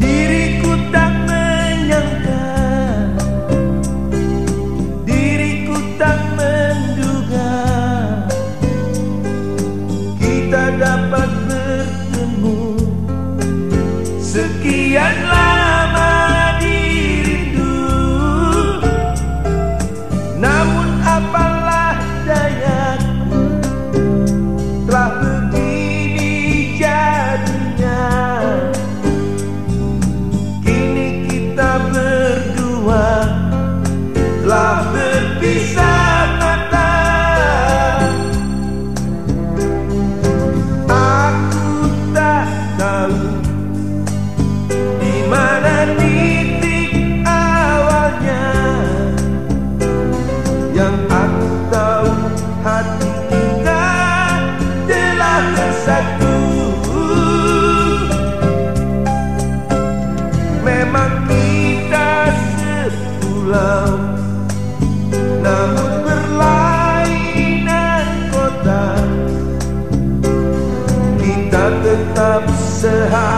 Diriku tak menyangka. Diriku tak menduga. Kita dapat bertemu Sekian lama. Namun berlainan kota Kita tetap sehat.